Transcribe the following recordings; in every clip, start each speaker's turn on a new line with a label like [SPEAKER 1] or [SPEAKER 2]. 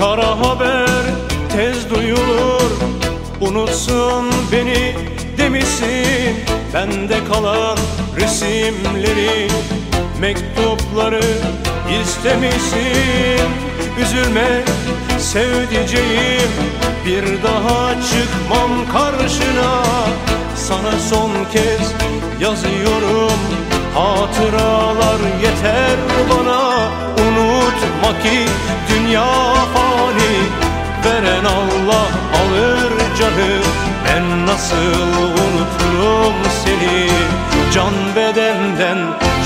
[SPEAKER 1] Kara haber tez duyulur. Unutsun beni demişsin. Bende kalan resimleri Mektupları istemişsin. Üzülme sevdiceğim. Bir daha çıkmam karşına. Sana son kez yazıyorum. Hatıralar yeter bana ki dünya fani Veren Allah alır canı. Ben nasıl unuturum seni? Can bedenden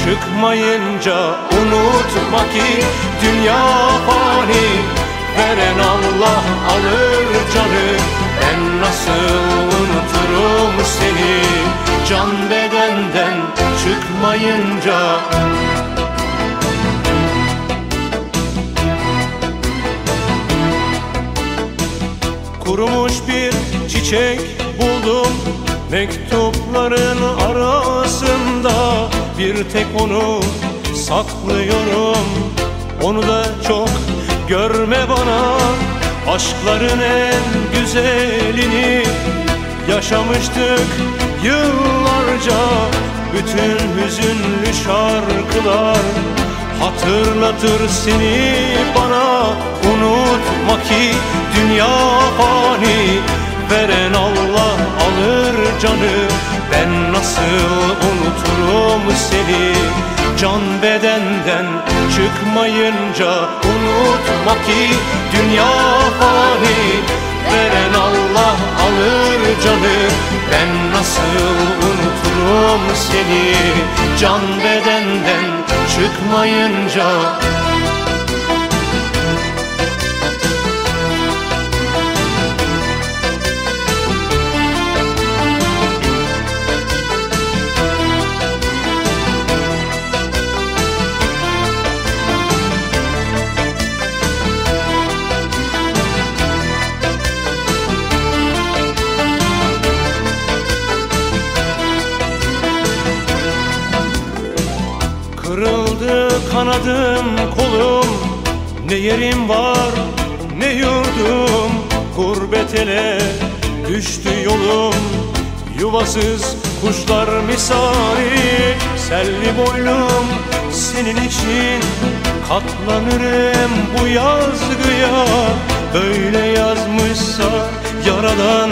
[SPEAKER 1] çıkmayınca Unutma ki dünya fani Veren Allah alır canı. Ben nasıl unuturum seni? Can bedenden çıkmayınca Kurumuş bir çiçek buldum. Mektupların arasında Bir tek onu saklıyorum. Onu da çok görme bana. Aşkların en güzelini Yaşamıştık yıllarca. Bütün hüzünlü şarkılar Hatırlatır seni bana. Unutma ki dünya fani Veren Allah alır canı Ben nasıl unuturum seni? Can bedenden çıkmayınca Unutma ki dünya fani. Veren Allah alır canı Ben nasıl unuturum seni? Can bedenden çıkmayınca kanadım kolum. Ne yerim var ne yurdum. Gurbet ele düştü yolum. Yuvasız kuşlar misali Selvi boylum. Senin için Katlanırım bu yazgıya. Böyle yazmışsa yaradan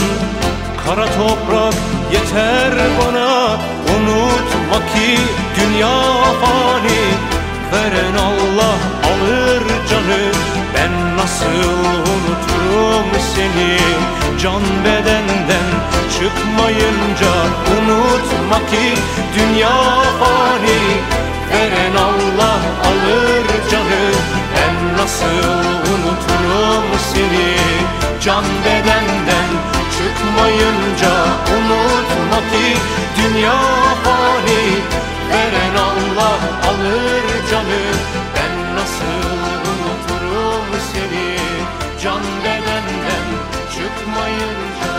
[SPEAKER 1] Kara toprak yeter bana. Unutma ki dünya fani Veren Allah alır canı. Ben nasıl unuturum seni? Can bedenden çıkmayınca Unutma ki dünya fani. Veren Allah alır canı. Ben nasıl unuturum seni? Can bedenden çıkmayınca Unutma ki dünya benden çıkmayınca